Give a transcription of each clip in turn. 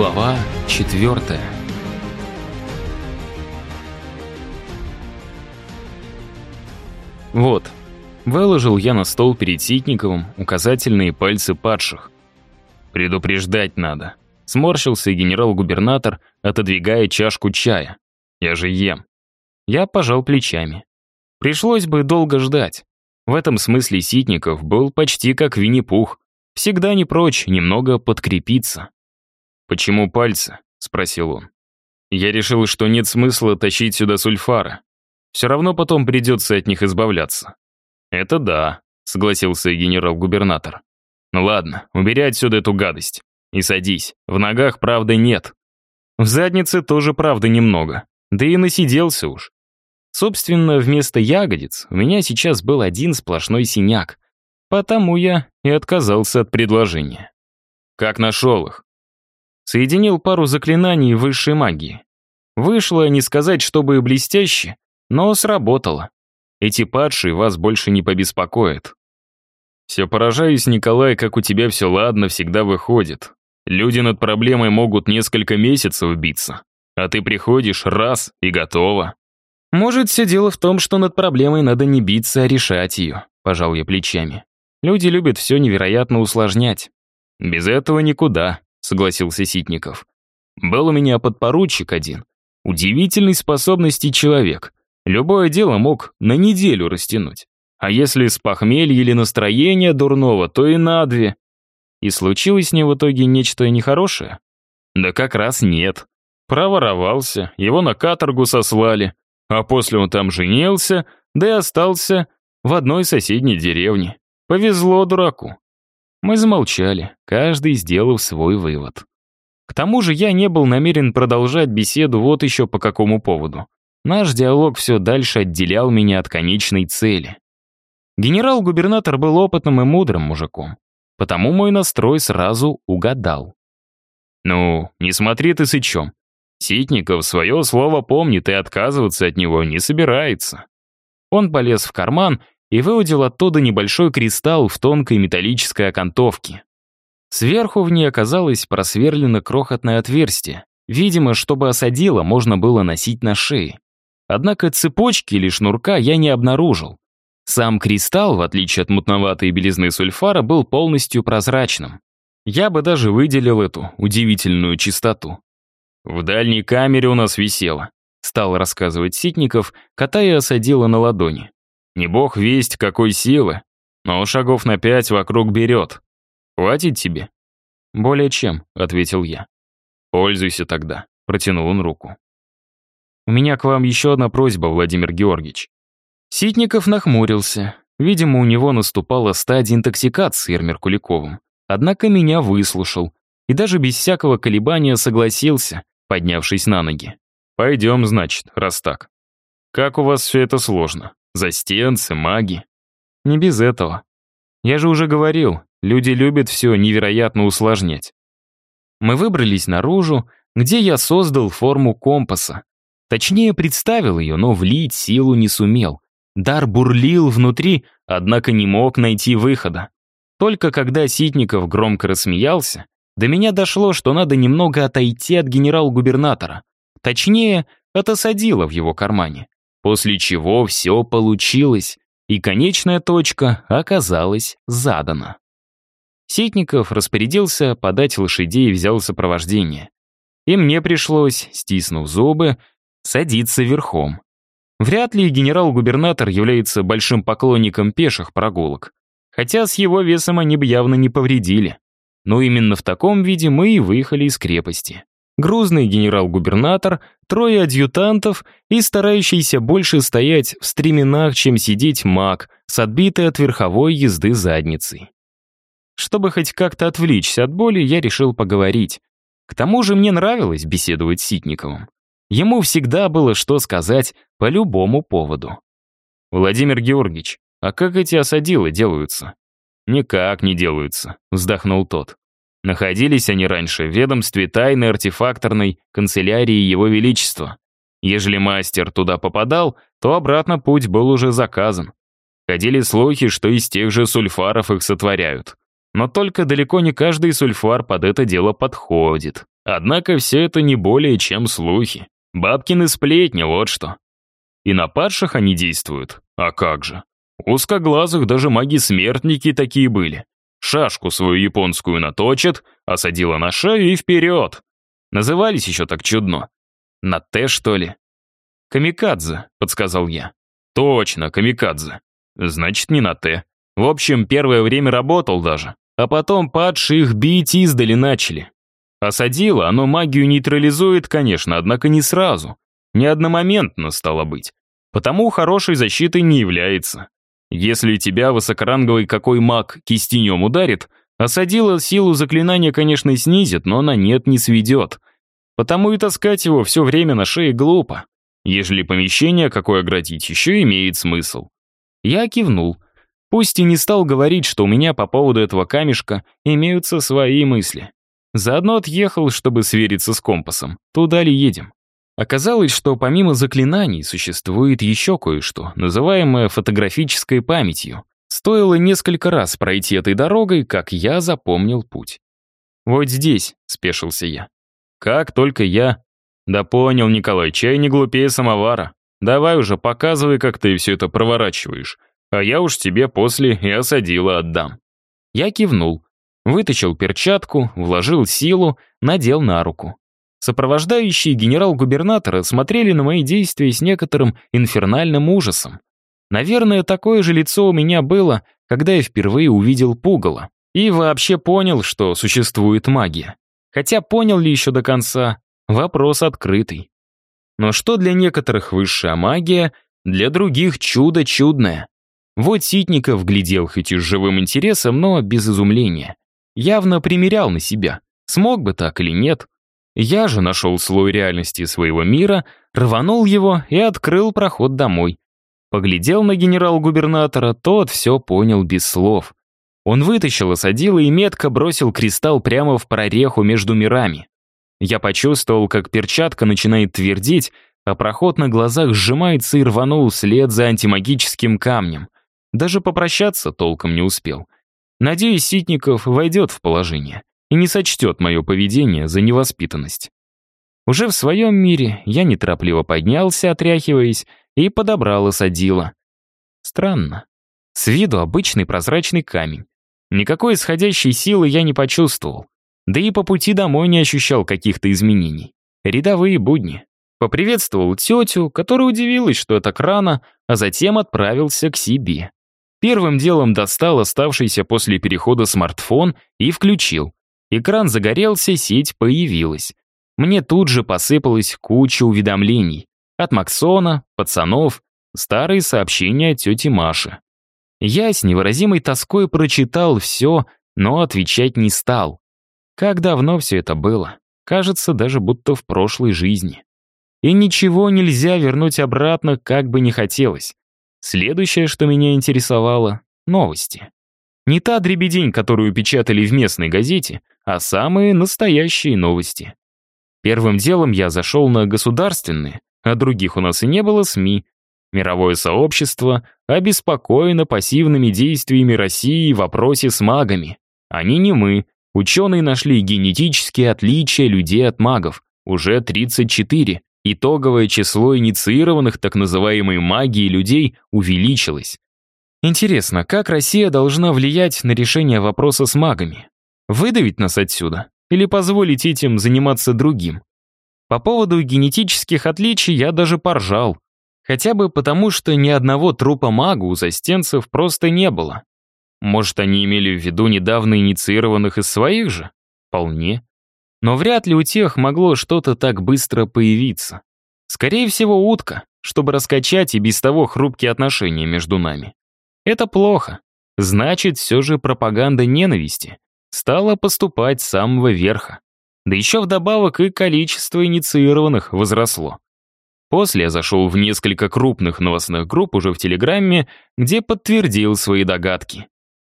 Глава четвертая. Вот, выложил я на стол перед Ситниковым указательные пальцы падших. Предупреждать надо. Сморщился генерал-губернатор, отодвигая чашку чая. Я же ем. Я пожал плечами. Пришлось бы долго ждать. В этом смысле Ситников был почти как Винни-Пух. Всегда не прочь немного подкрепиться. «Почему пальцы?» — спросил он. «Я решил, что нет смысла тащить сюда сульфары. Все равно потом придется от них избавляться». «Это да», — согласился генерал-губернатор. «Ну ладно, убери отсюда эту гадость. И садись. В ногах правды нет. В заднице тоже правды немного. Да и насиделся уж. Собственно, вместо ягодиц у меня сейчас был один сплошной синяк. Потому я и отказался от предложения. Как нашел их? Соединил пару заклинаний высшей магии. Вышло, не сказать, чтобы блестяще, но сработало. Эти падшие вас больше не побеспокоят. Все поражаюсь, Николай, как у тебя все ладно всегда выходит. Люди над проблемой могут несколько месяцев биться, а ты приходишь раз и готово. Может, все дело в том, что над проблемой надо не биться, а решать ее, пожал я плечами. Люди любят все невероятно усложнять. Без этого никуда согласился Ситников. «Был у меня подпоручик один. Удивительной способности человек. Любое дело мог на неделю растянуть. А если с похмелья или настроения дурного, то и на две. И случилось с ним в итоге нечто нехорошее? Да как раз нет. Проворовался, его на каторгу сослали, а после он там женился, да и остался в одной соседней деревне. Повезло дураку. Мы замолчали, каждый сделав свой вывод. К тому же я не был намерен продолжать беседу вот еще по какому поводу. Наш диалог все дальше отделял меня от конечной цели. Генерал-губернатор был опытным и мудрым мужиком, потому мой настрой сразу угадал. «Ну, не смотри ты сычом. Ситников свое слово помнит и отказываться от него не собирается». Он полез в карман и выудил оттуда небольшой кристалл в тонкой металлической окантовке. Сверху в ней оказалось просверлено крохотное отверстие. Видимо, чтобы осадило, можно было носить на шее. Однако цепочки или шнурка я не обнаружил. Сам кристалл, в отличие от мутноватой белизны сульфара, был полностью прозрачным. Я бы даже выделил эту удивительную чистоту. «В дальней камере у нас висело», — стал рассказывать Ситников, катая осадила на ладони. Не бог весть, какой силы, но шагов на пять вокруг берет. Хватит тебе?» «Более чем», — ответил я. «Пользуйся тогда», — протянул он руку. «У меня к вам еще одна просьба, Владимир Георгиевич». Ситников нахмурился. Видимо, у него наступала стадия интоксикации Эрмер Куликовым. Однако меня выслушал и даже без всякого колебания согласился, поднявшись на ноги. «Пойдем, значит, раз так. Как у вас все это сложно?» Застенцы, маги. Не без этого. Я же уже говорил, люди любят все невероятно усложнять. Мы выбрались наружу, где я создал форму компаса. Точнее, представил ее, но влить силу не сумел. Дар бурлил внутри, однако не мог найти выхода. Только когда Ситников громко рассмеялся, до меня дошло, что надо немного отойти от генерал-губернатора. Точнее, от осадила в его кармане. После чего все получилось, и конечная точка оказалась задана. Сетников распорядился подать лошадей и взял сопровождение. И мне пришлось, стиснув зубы, садиться верхом. Вряд ли генерал-губернатор является большим поклонником пеших прогулок, хотя с его весом они бы явно не повредили. Но именно в таком виде мы и выехали из крепости грузный генерал-губернатор, трое адъютантов и старающийся больше стоять в стременах, чем сидеть маг с отбитой от верховой езды задницей. Чтобы хоть как-то отвлечься от боли, я решил поговорить. К тому же мне нравилось беседовать с Ситниковым. Ему всегда было что сказать по любому поводу. «Владимир Георгиевич, а как эти осадилы делаются?» «Никак не делаются», — вздохнул тот. Находились они раньше в ведомстве тайной артефакторной канцелярии Его Величества. Ежели мастер туда попадал, то обратно путь был уже заказан. Ходили слухи, что из тех же сульфаров их сотворяют. Но только далеко не каждый сульфар под это дело подходит. Однако все это не более чем слухи. Бабкины сплетни, вот что. И на падших они действуют. А как же? Узкоглазых даже маги-смертники такие были. Шашку свою японскую наточат, осадила на шею и вперед. Назывались еще так чудно. На «Т», что ли? «Камикадзе», — подсказал я. «Точно, камикадзе. Значит, не на «Т». В общем, первое время работал даже, а потом падшие их бить издали начали. Осадило, оно магию нейтрализует, конечно, однако не сразу. Не одномоментно, стало быть. Потому хорошей защитой не является. Если тебя высокоранговый какой маг кистенем ударит, осадило силу заклинания, конечно, снизит, но на нет не сведет. Потому и таскать его все время на шее глупо. Ежели помещение какое оградить, еще имеет смысл. Я кивнул. Пусть и не стал говорить, что у меня по поводу этого камешка имеются свои мысли. Заодно отъехал, чтобы свериться с компасом. Туда ли едем? Оказалось, что помимо заклинаний существует еще кое-что, называемое фотографической памятью. Стоило несколько раз пройти этой дорогой, как я запомнил путь. «Вот здесь», — спешился я. «Как только я...» «Да понял, Николай, чай не глупее самовара. Давай уже, показывай, как ты все это проворачиваешь, а я уж тебе после и осадила отдам». Я кивнул, вытащил перчатку, вложил силу, надел на руку. Сопровождающие генерал-губернатора смотрели на мои действия с некоторым инфернальным ужасом. Наверное, такое же лицо у меня было, когда я впервые увидел пугало. И вообще понял, что существует магия. Хотя понял ли еще до конца, вопрос открытый. Но что для некоторых высшая магия, для других чудо чудное. Вот Ситников глядел хоть и с живым интересом, но без изумления. Явно примерял на себя. Смог бы так или нет. Я же нашел слой реальности своего мира, рванул его и открыл проход домой. Поглядел на генерал-губернатора, тот все понял без слов. Он вытащил осадило и метко бросил кристалл прямо в прореху между мирами. Я почувствовал, как перчатка начинает твердеть, а проход на глазах сжимается и рванул вслед за антимагическим камнем. Даже попрощаться толком не успел. Надеюсь, Ситников войдет в положение и не сочтет мое поведение за невоспитанность. Уже в своем мире я неторопливо поднялся, отряхиваясь, и подобрал осадило. Странно. С виду обычный прозрачный камень. Никакой исходящей силы я не почувствовал. Да и по пути домой не ощущал каких-то изменений. Рядовые будни. Поприветствовал тетю, которая удивилась, что это рано, а затем отправился к себе. Первым делом достал оставшийся после перехода смартфон и включил. Экран загорелся, сеть появилась. Мне тут же посыпалась куча уведомлений. От Максона, пацанов, старые сообщения от тети Маши. Я с невыразимой тоской прочитал все, но отвечать не стал. Как давно все это было? Кажется, даже будто в прошлой жизни. И ничего нельзя вернуть обратно, как бы не хотелось. Следующее, что меня интересовало — новости. Не та дребедень, которую печатали в местной газете, а самые настоящие новости. Первым делом я зашел на государственные, а других у нас и не было СМИ. Мировое сообщество обеспокоено пассивными действиями России в вопросе с магами. Они не мы. Ученые нашли генетические отличия людей от магов. Уже 34. Итоговое число инициированных так называемой магией людей увеличилось. Интересно, как Россия должна влиять на решение вопроса с магами? Выдавить нас отсюда? Или позволить этим заниматься другим? По поводу генетических отличий я даже поржал. Хотя бы потому, что ни одного трупа мага у застенцев просто не было. Может, они имели в виду недавно инициированных из своих же? Вполне. Но вряд ли у тех могло что-то так быстро появиться. Скорее всего, утка, чтобы раскачать и без того хрупкие отношения между нами. Это плохо. Значит, все же пропаганда ненависти стала поступать с самого верха. Да еще вдобавок и количество инициированных возросло. После я зашел в несколько крупных новостных групп уже в Телеграме, где подтвердил свои догадки.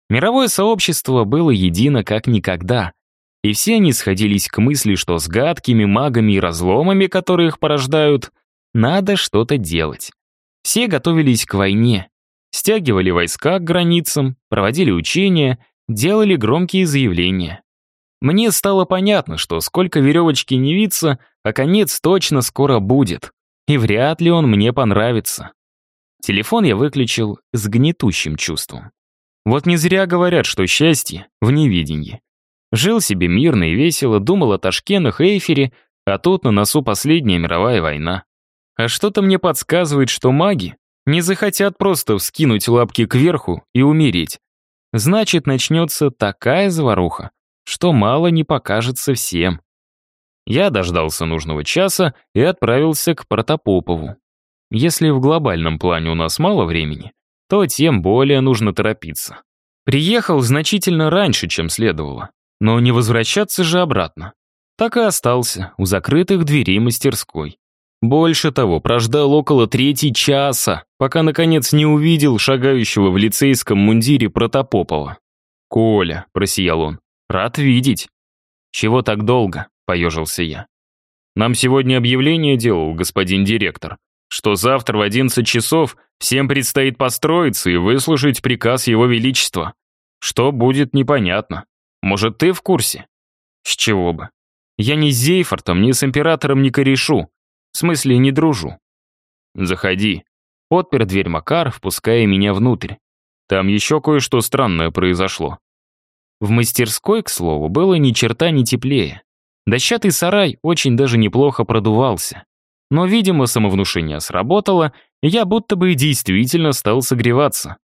Мировое сообщество было едино как никогда, и все они сходились к мысли, что с гадкими магами и разломами, которые их порождают, надо что-то делать. Все готовились к войне, стягивали войска к границам, проводили учения делали громкие заявления. Мне стало понятно, что сколько веревочки не виться, а конец точно скоро будет, и вряд ли он мне понравится. Телефон я выключил с гнетущим чувством. Вот не зря говорят, что счастье в невидении. Жил себе мирно и весело, думал о Ташкенах, Эйфере, а тут на носу последняя мировая война. А что-то мне подсказывает, что маги не захотят просто вскинуть лапки кверху и умереть. Значит, начнется такая заваруха, что мало не покажется всем. Я дождался нужного часа и отправился к Протопопову. Если в глобальном плане у нас мало времени, то тем более нужно торопиться. Приехал значительно раньше, чем следовало. Но не возвращаться же обратно. Так и остался у закрытых дверей мастерской. Больше того, прождал около трети часа, пока, наконец, не увидел шагающего в лицейском мундире Протопопова. «Коля», — просиял он, — «рад видеть». «Чего так долго?» — поежился я. «Нам сегодня объявление делал господин директор, что завтра в 11 часов всем предстоит построиться и выслушать приказ его величества. Что будет, непонятно. Может, ты в курсе? С чего бы? Я ни с Зейфортом, ни с императором не корешу. В смысле, не дружу. Заходи. Отпер дверь Макар, впуская меня внутрь. Там еще кое-что странное произошло. В мастерской, к слову, было ни черта не теплее. Дощатый сарай очень даже неплохо продувался. Но, видимо, самовнушение сработало, и я будто бы действительно стал согреваться.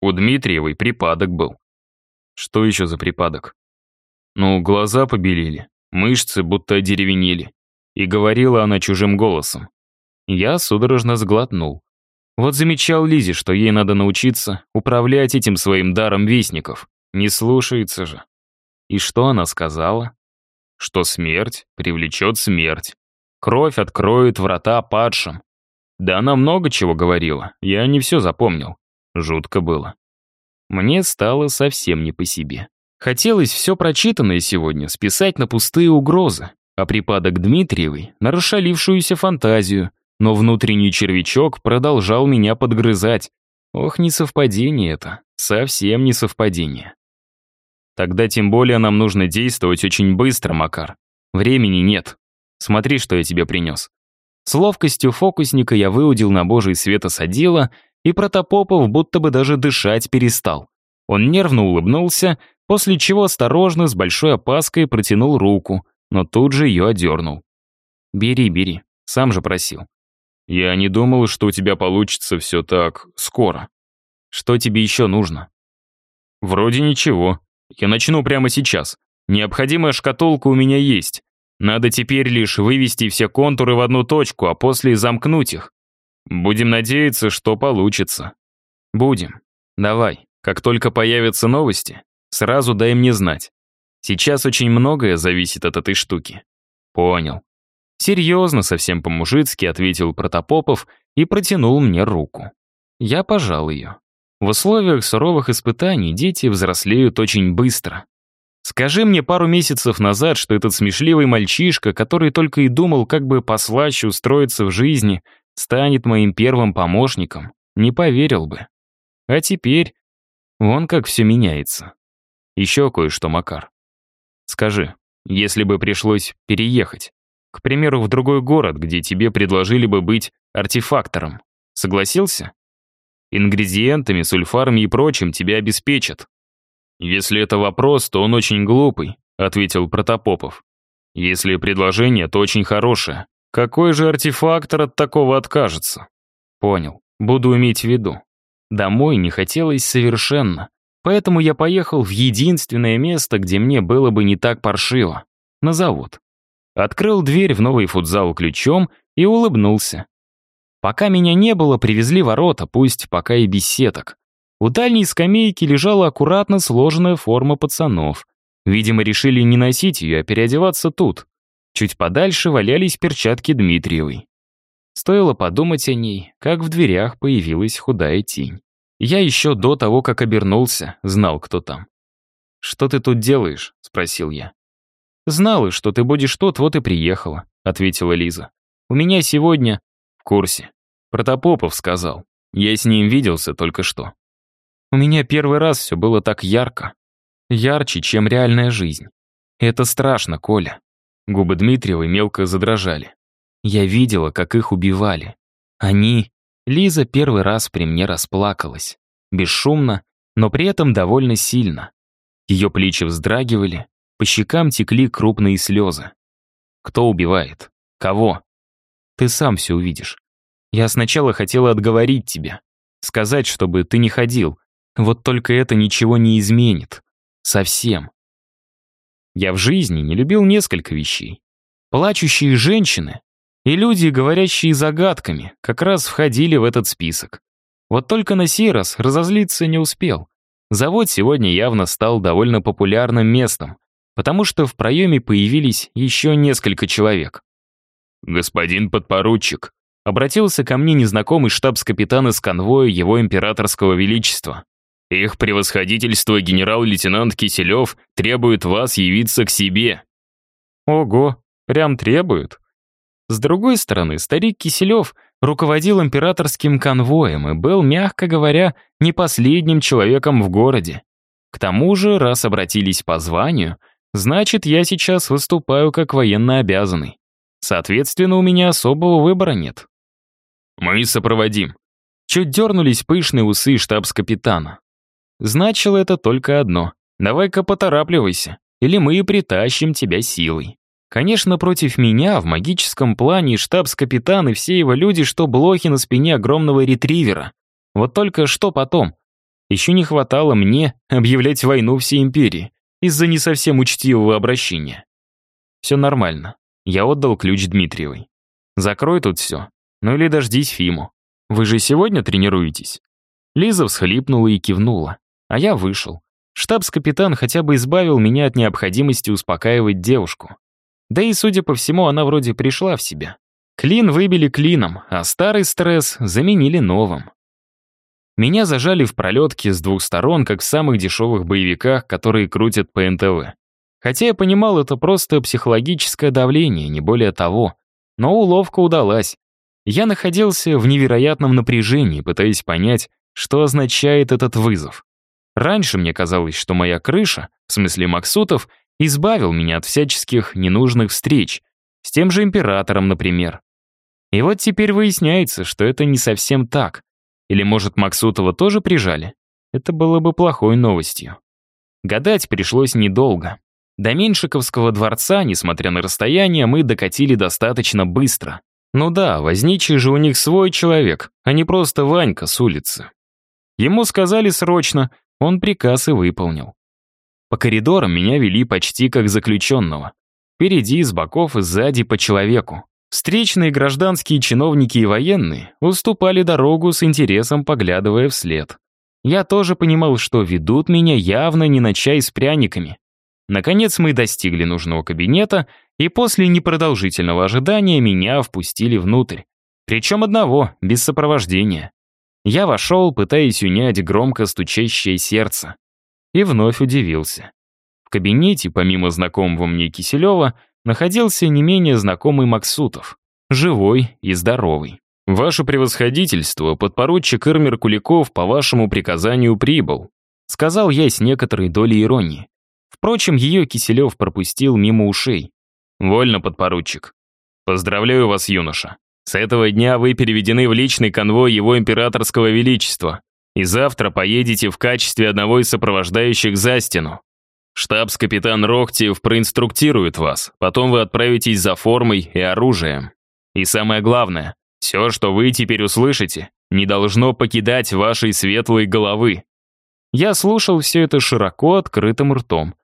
У Дмитриевой припадок был. Что еще за припадок? Ну, глаза побелели, мышцы будто одеревенели. И говорила она чужим голосом. Я судорожно сглотнул. Вот замечал Лизе, что ей надо научиться управлять этим своим даром вестников. Не слушается же. И что она сказала? Что смерть привлечет смерть. Кровь откроет врата падшим. Да она много чего говорила, я не все запомнил. Жутко было. Мне стало совсем не по себе. Хотелось все прочитанное сегодня списать на пустые угрозы, а припадок Дмитриевой — на расшалившуюся фантазию, но внутренний червячок продолжал меня подгрызать. Ох, не совпадение это, совсем не совпадение. Тогда тем более нам нужно действовать очень быстро, Макар. Времени нет. Смотри, что я тебе принес. С ловкостью фокусника я выудил на божий свет осадила — и Протопопов будто бы даже дышать перестал. Он нервно улыбнулся, после чего осторожно, с большой опаской протянул руку, но тут же ее одернул. «Бери, бери, сам же просил». «Я не думал, что у тебя получится все так скоро. Что тебе еще нужно?» «Вроде ничего. Я начну прямо сейчас. Необходимая шкатулка у меня есть. Надо теперь лишь вывести все контуры в одну точку, а после замкнуть их. Будем надеяться, что получится. Будем. Давай, как только появятся новости, сразу дай мне знать. Сейчас очень многое зависит от этой штуки. Понял. Серьезно, совсем по-мужицки ответил Протопопов и протянул мне руку. Я пожал ее. В условиях суровых испытаний дети взрослеют очень быстро. Скажи мне пару месяцев назад, что этот смешливый мальчишка, который только и думал, как бы послаще устроиться в жизни, станет моим первым помощником, не поверил бы. А теперь вон как все меняется. Еще кое-что, Макар. Скажи, если бы пришлось переехать, к примеру, в другой город, где тебе предложили бы быть артефактором, согласился? Ингредиентами, сульфарами и прочим тебя обеспечат. Если это вопрос, то он очень глупый, ответил Протопопов. Если предложение, то очень хорошее. Какой же артефактор от такого откажется? Понял, буду иметь в виду. Домой не хотелось совершенно, поэтому я поехал в единственное место, где мне было бы не так паршиво — на завод. Открыл дверь в новый футзал ключом и улыбнулся. Пока меня не было, привезли ворота, пусть пока и без сеток. У дальней скамейки лежала аккуратно сложенная форма пацанов. Видимо, решили не носить ее, а переодеваться тут. Чуть подальше валялись перчатки Дмитриевой. Стоило подумать о ней, как в дверях появилась худая тень. Я еще до того, как обернулся, знал, кто там. «Что ты тут делаешь?» — спросил я. «Знала, что ты будешь тут, вот и приехала», — ответила Лиза. «У меня сегодня...» «В курсе». Протопопов сказал. Я с ним виделся только что. У меня первый раз все было так ярко. ярче, чем реальная жизнь. Это страшно, Коля. Губы Дмитриевой мелко задрожали. Я видела, как их убивали. Они... Лиза первый раз при мне расплакалась. Бесшумно, но при этом довольно сильно. Ее плечи вздрагивали, по щекам текли крупные слезы. Кто убивает? Кого? Ты сам все увидишь. Я сначала хотела отговорить тебя. Сказать, чтобы ты не ходил. Вот только это ничего не изменит. Совсем. Я в жизни не любил несколько вещей. Плачущие женщины и люди, говорящие загадками, как раз входили в этот список. Вот только на сей раз разозлиться не успел. Завод сегодня явно стал довольно популярным местом, потому что в проеме появились еще несколько человек. «Господин подпоручик», — обратился ко мне незнакомый штабс-капитан из конвоя его императорского величества. «Их превосходительство генерал-лейтенант Киселев требует вас явиться к себе». «Ого, прям требует?» С другой стороны, старик Киселев руководил императорским конвоем и был, мягко говоря, не последним человеком в городе. К тому же, раз обратились по званию, значит, я сейчас выступаю как военно обязанный. Соответственно, у меня особого выбора нет. Мы сопроводим. Чуть дернулись пышные усы штабс-капитана. Значило это только одно. Давай-ка поторапливайся, или мы притащим тебя силой. Конечно, против меня в магическом плане штабс-капитан и все его люди, что блохи на спине огромного ретривера. Вот только что потом? Еще не хватало мне объявлять войну всей империи из-за не совсем учтивого обращения. Все нормально. Я отдал ключ Дмитриевой. Закрой тут все. Ну или дождись Фиму. Вы же сегодня тренируетесь? Лиза всхлипнула и кивнула. А я вышел. Штабс-капитан хотя бы избавил меня от необходимости успокаивать девушку. Да и, судя по всему, она вроде пришла в себя. Клин выбили клином, а старый стресс заменили новым. Меня зажали в пролетке с двух сторон, как в самых дешевых боевиках, которые крутят по НТВ. Хотя я понимал, это просто психологическое давление, не более того. Но уловка удалась. Я находился в невероятном напряжении, пытаясь понять, что означает этот вызов. Раньше мне казалось, что моя крыша, в смысле Максутов, избавил меня от всяческих ненужных встреч, с тем же императором, например. И вот теперь выясняется, что это не совсем так. Или, может, Максутова тоже прижали? Это было бы плохой новостью. Гадать пришлось недолго. До Меньшиковского дворца, несмотря на расстояние, мы докатили достаточно быстро. Ну да, возничий же у них свой человек, а не просто Ванька с улицы. Ему сказали срочно, он приказ и выполнил. По коридорам меня вели почти как заключенного. Впереди, с боков и сзади по человеку. Встречные гражданские чиновники и военные уступали дорогу с интересом, поглядывая вслед. Я тоже понимал, что ведут меня явно не на чай с пряниками. Наконец мы достигли нужного кабинета, и после непродолжительного ожидания меня впустили внутрь. Причем одного, без сопровождения. Я вошел, пытаясь унять громко стучащее сердце и вновь удивился. В кабинете, помимо знакомого мне Киселева, находился не менее знакомый Максутов, живой и здоровый. «Ваше превосходительство, подпоручик Ирмер Куликов по вашему приказанию прибыл», сказал я с некоторой долей иронии. Впрочем, ее Киселев пропустил мимо ушей. «Вольно, подпоручик. Поздравляю вас, юноша. С этого дня вы переведены в личный конвой его императорского величества и завтра поедете в качестве одного из сопровождающих за стену. Штабс-капитан Рохтиев проинструктирует вас, потом вы отправитесь за формой и оружием. И самое главное, все, что вы теперь услышите, не должно покидать вашей светлой головы. Я слушал все это широко открытым ртом.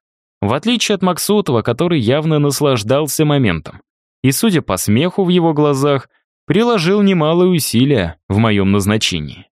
В отличие от Максутова, который явно наслаждался моментом. И, судя по смеху в его глазах, приложил немалые усилия в моем назначении.